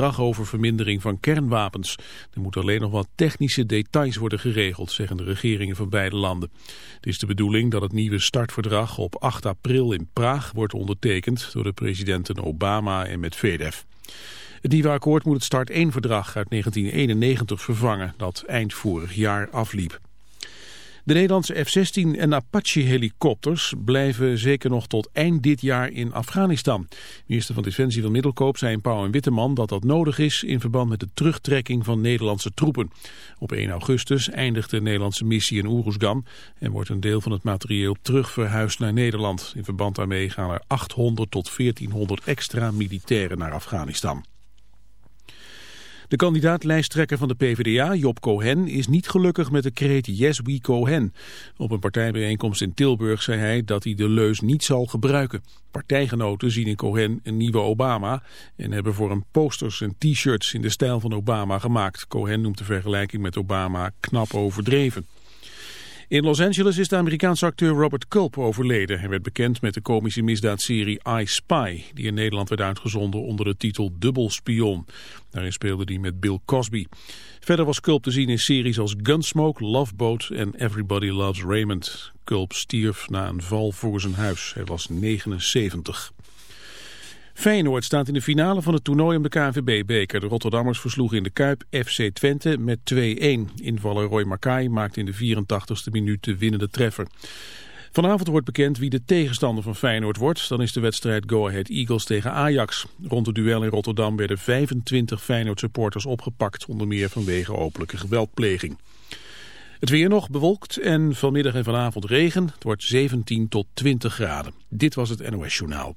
verdrag over vermindering van kernwapens. Er moeten alleen nog wat technische details worden geregeld, zeggen de regeringen van beide landen. Het is de bedoeling dat het nieuwe startverdrag op 8 april in Praag wordt ondertekend door de presidenten Obama en Medvedev. Het nieuwe akkoord moet het Start 1-verdrag uit 1991 vervangen, dat eind vorig jaar afliep. De Nederlandse F-16 en Apache-helikopters blijven zeker nog tot eind dit jaar in Afghanistan. Minister van Defensie van Middelkoop zei in Pauw en Witteman dat dat nodig is in verband met de terugtrekking van Nederlandse troepen. Op 1 augustus eindigt de Nederlandse missie in Oeroesgan en wordt een deel van het materieel terugverhuisd naar Nederland. In verband daarmee gaan er 800 tot 1400 extra militairen naar Afghanistan. De kandidaat-lijsttrekker van de PvdA, Job Cohen, is niet gelukkig met de kreet Yes We Cohen. Op een partijbijeenkomst in Tilburg zei hij dat hij de leus niet zal gebruiken. Partijgenoten zien in Cohen een nieuwe Obama en hebben voor hem posters en t-shirts in de stijl van Obama gemaakt. Cohen noemt de vergelijking met Obama knap overdreven. In Los Angeles is de Amerikaanse acteur Robert Culp overleden. Hij werd bekend met de komische misdaadserie I Spy, die in Nederland werd uitgezonden onder de titel Dubbelspion. Daarin speelde hij met Bill Cosby. Verder was Culp te zien in series als Gunsmoke, Love Boat en Everybody Loves Raymond. Culp stierf na een val voor zijn huis. Hij was 79. Feyenoord staat in de finale van het toernooi om de KNVB-beker. De Rotterdammers versloegen in de Kuip FC Twente met 2-1. Invaller Roy Makai maakte in de 84ste minuut de winnende treffer. Vanavond wordt bekend wie de tegenstander van Feyenoord wordt. Dan is de wedstrijd Go Ahead Eagles tegen Ajax. Rond het duel in Rotterdam werden 25 Feyenoord-supporters opgepakt... onder meer vanwege openlijke geweldpleging. Het weer nog bewolkt en vanmiddag en vanavond regen. Het wordt 17 tot 20 graden. Dit was het NOS Journaal.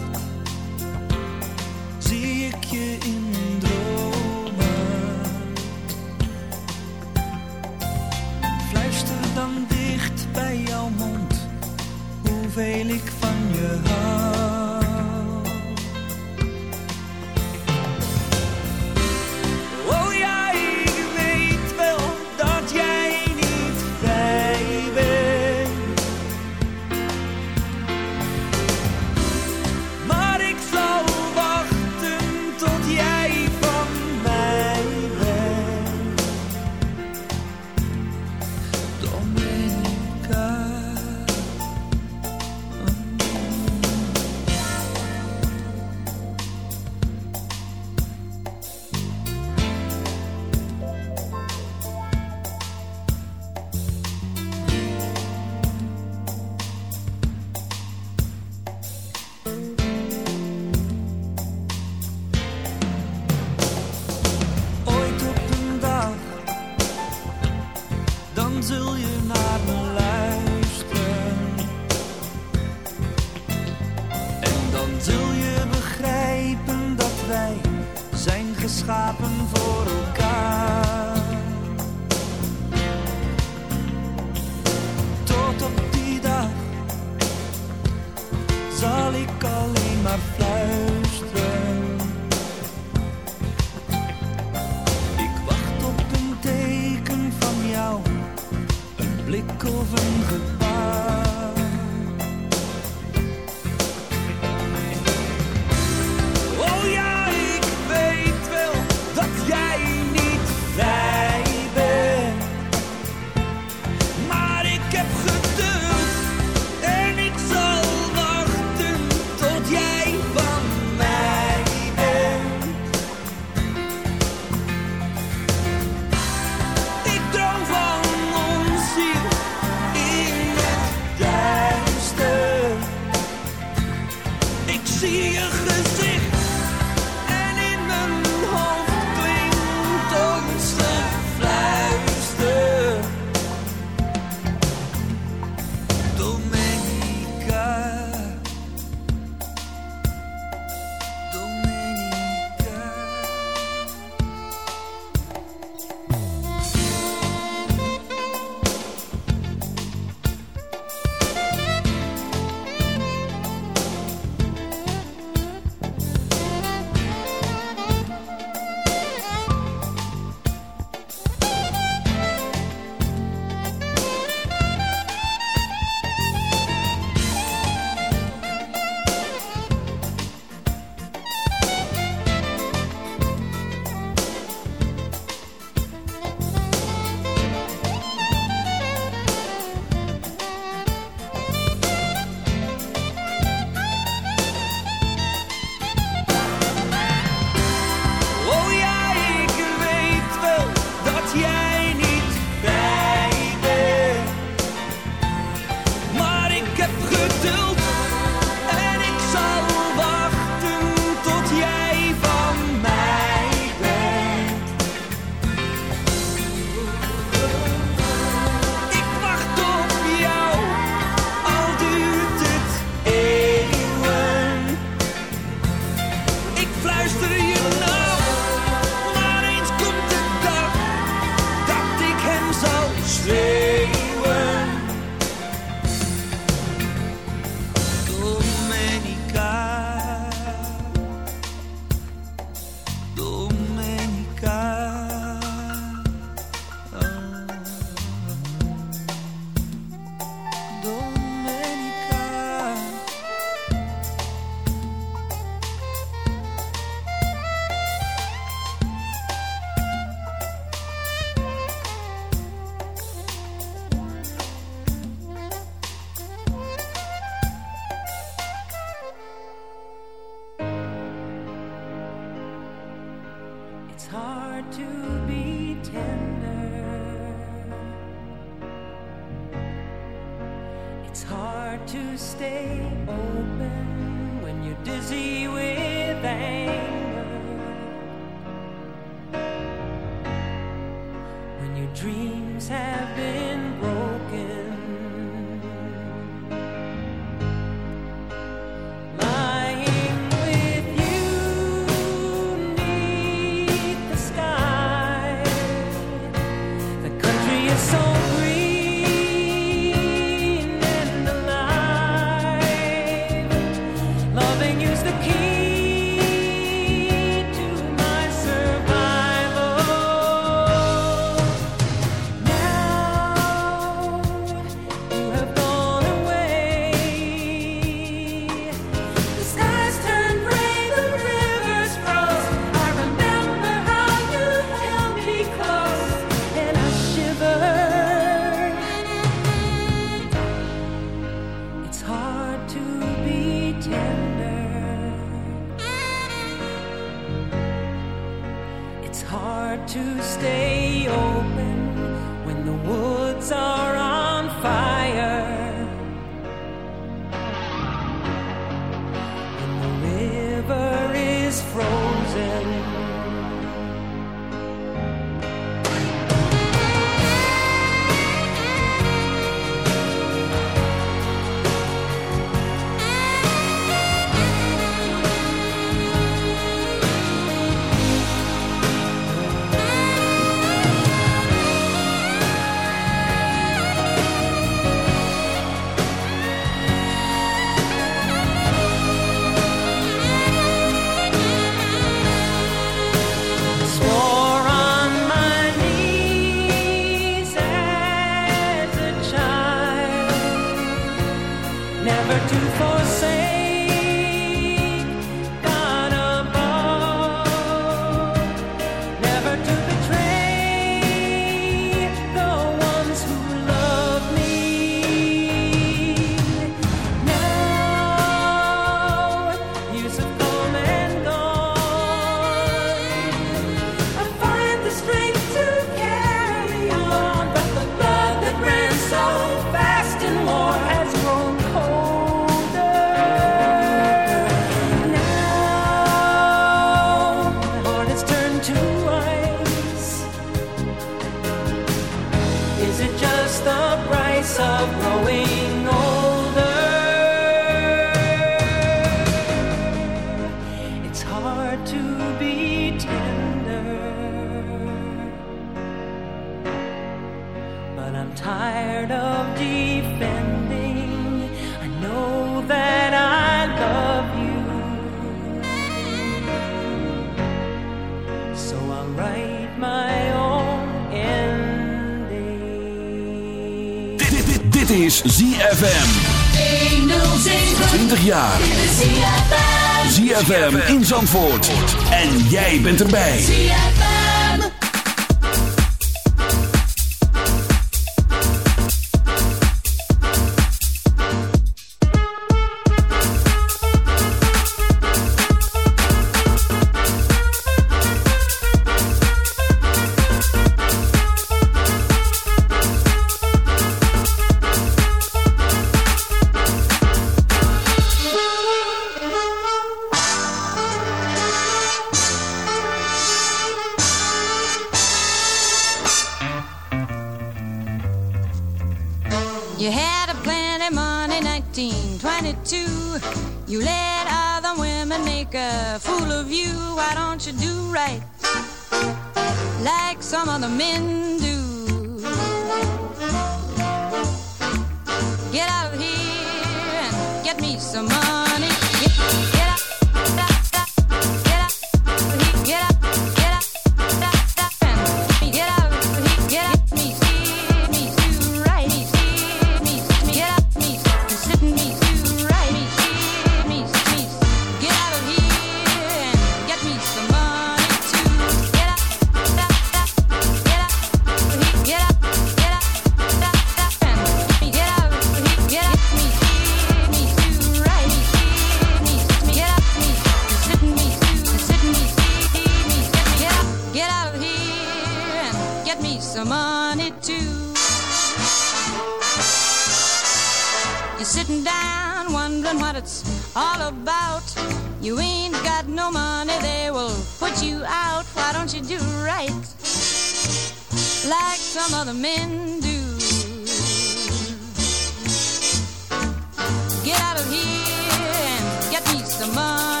Me money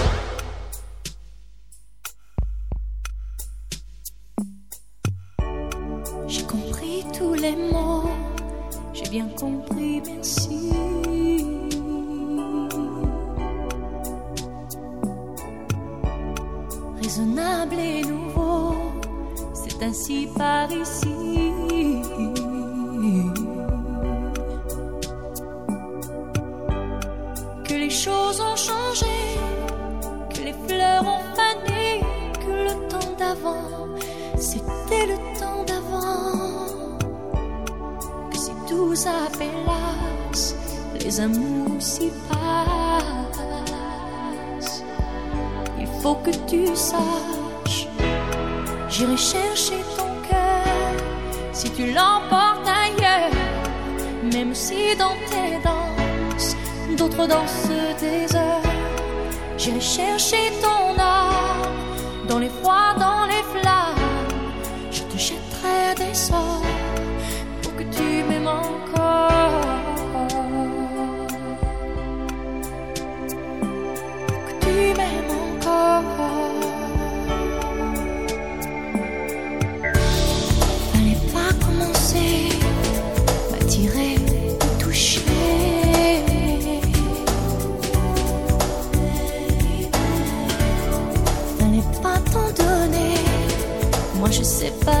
Moi je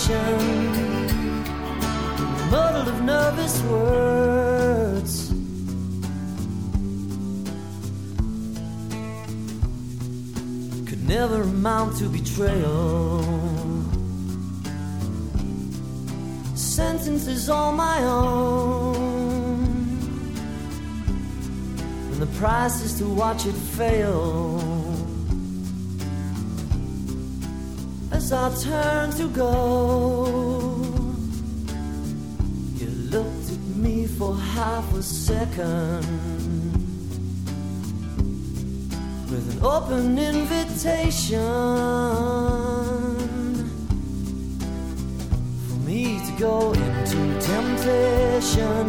conversation muddled of nervous words. Could never amount to betrayal. Sentences all my own. And the price is to watch it fail. As I turn to go, you looked at me for half a second with an open invitation for me to go into temptation,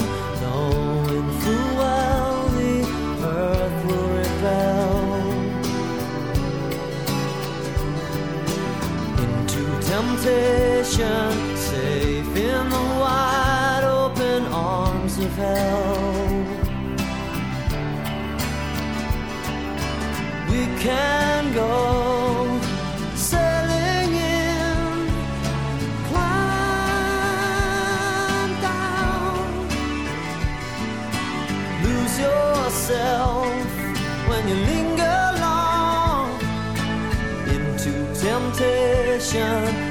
temptation, safe in the wide open arms of hell. we can go sailing in, climb down, lose yourself when you linger long into temptation,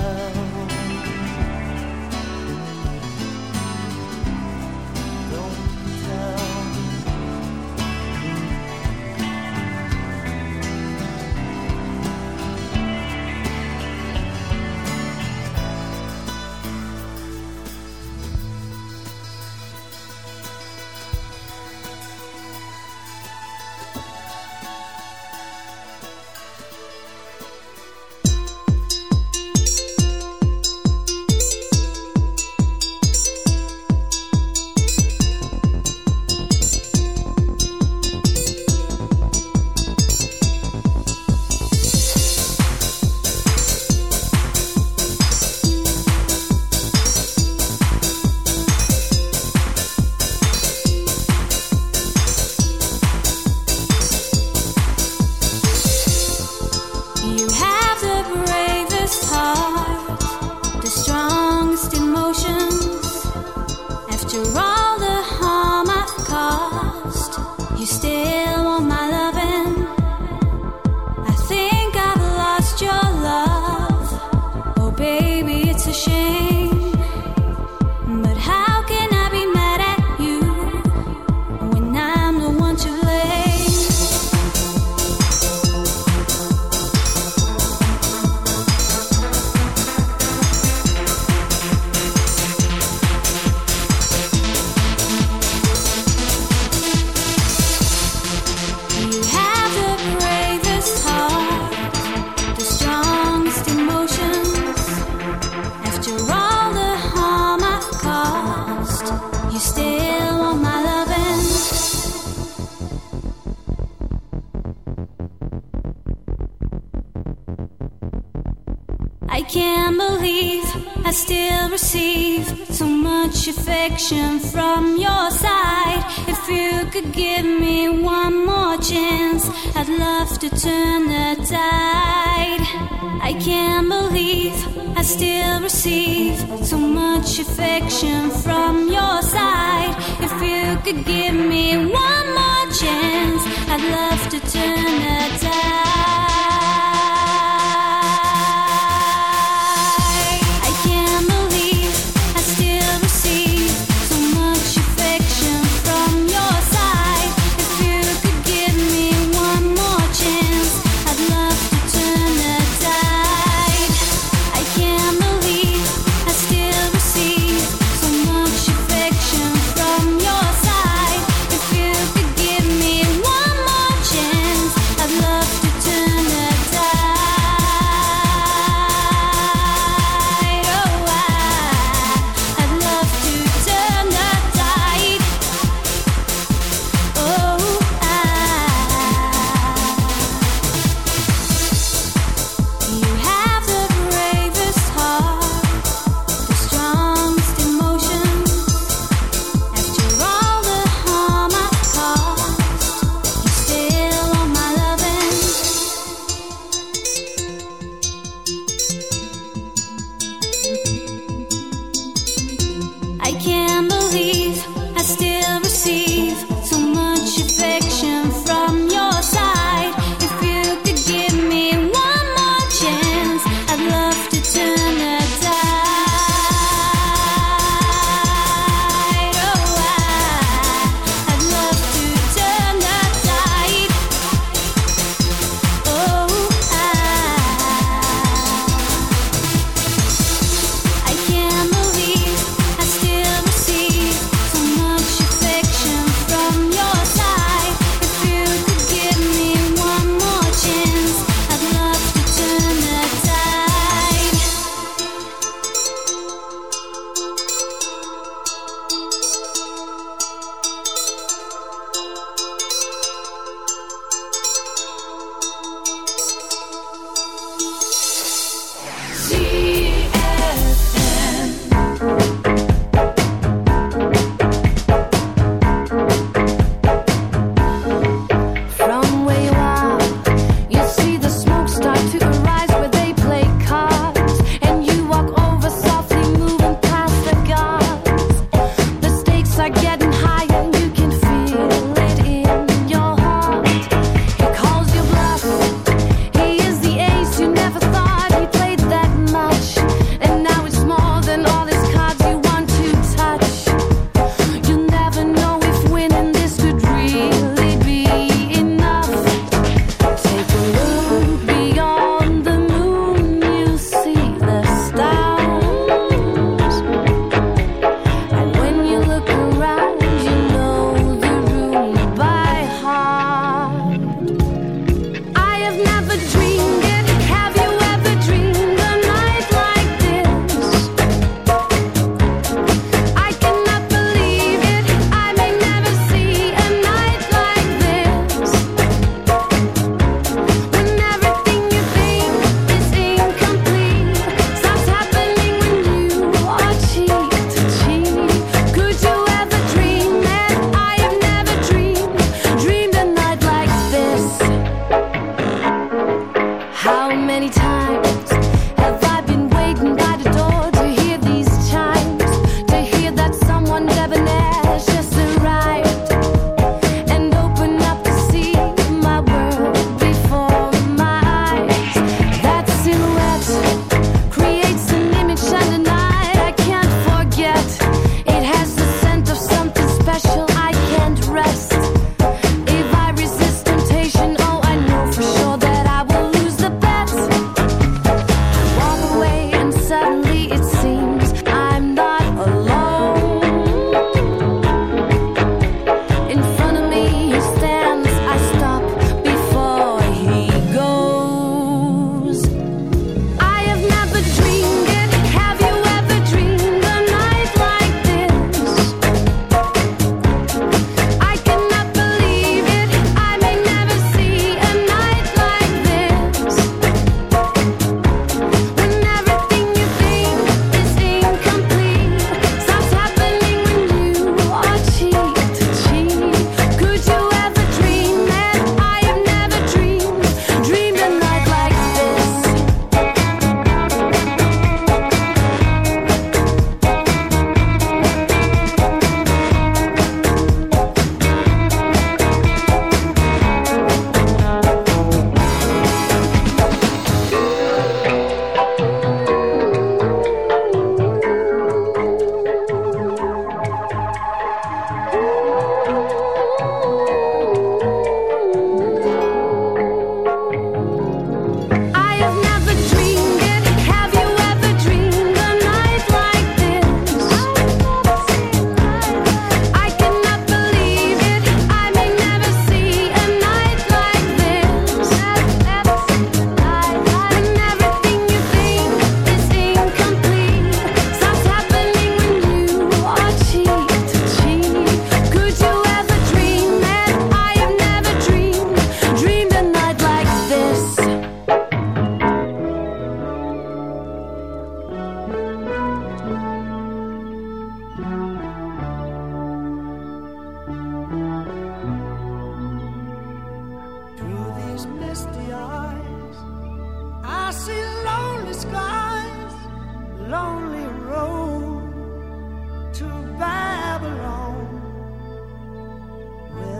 Affection from your side. If you could give me one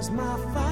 Cause my fire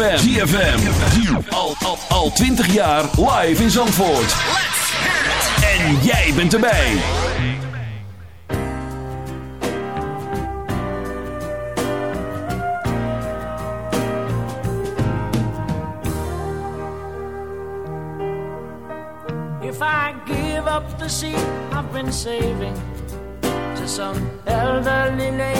ZFM. ZFM. Al, al, al 20 jaar live in Zandvoort. En jij bent erbij. If I give up the seat I've been saving to some elderly lady.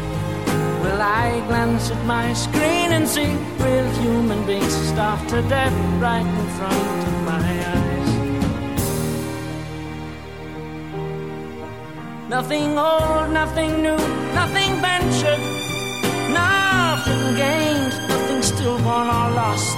I glance at my screen and see real human beings starved to death right in front of my eyes? Nothing old, nothing new, nothing ventured, nothing gained, nothing stillborn or lost.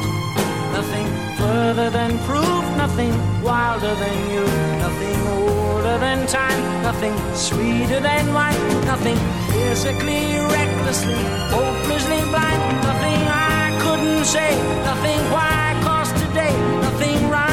Nothing further than proof, nothing wilder than you, nothing older than time, nothing sweeter than wine, nothing physically, recklessly, hopelessly blind, nothing I couldn't say, nothing why, cause today, nothing right.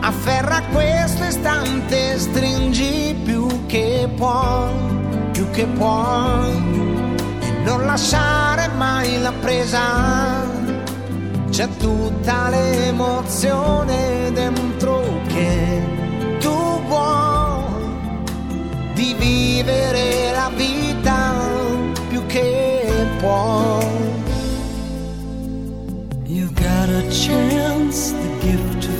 afferra questo istante, stringi più che puoi, più che puoi, e non lasciare mai la presa, c'è tutta l'emozione dentro che tu vuoi, di vivere la vita più che puoi. You've got a chance, the gift feel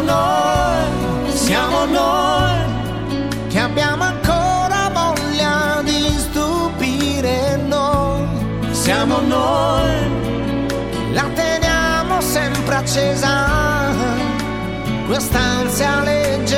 Noi, siamo noi che abbiamo ancora voglia di stupire noi. Siamo noi, la teniamo sempre accesa, quest'ansia leggerissima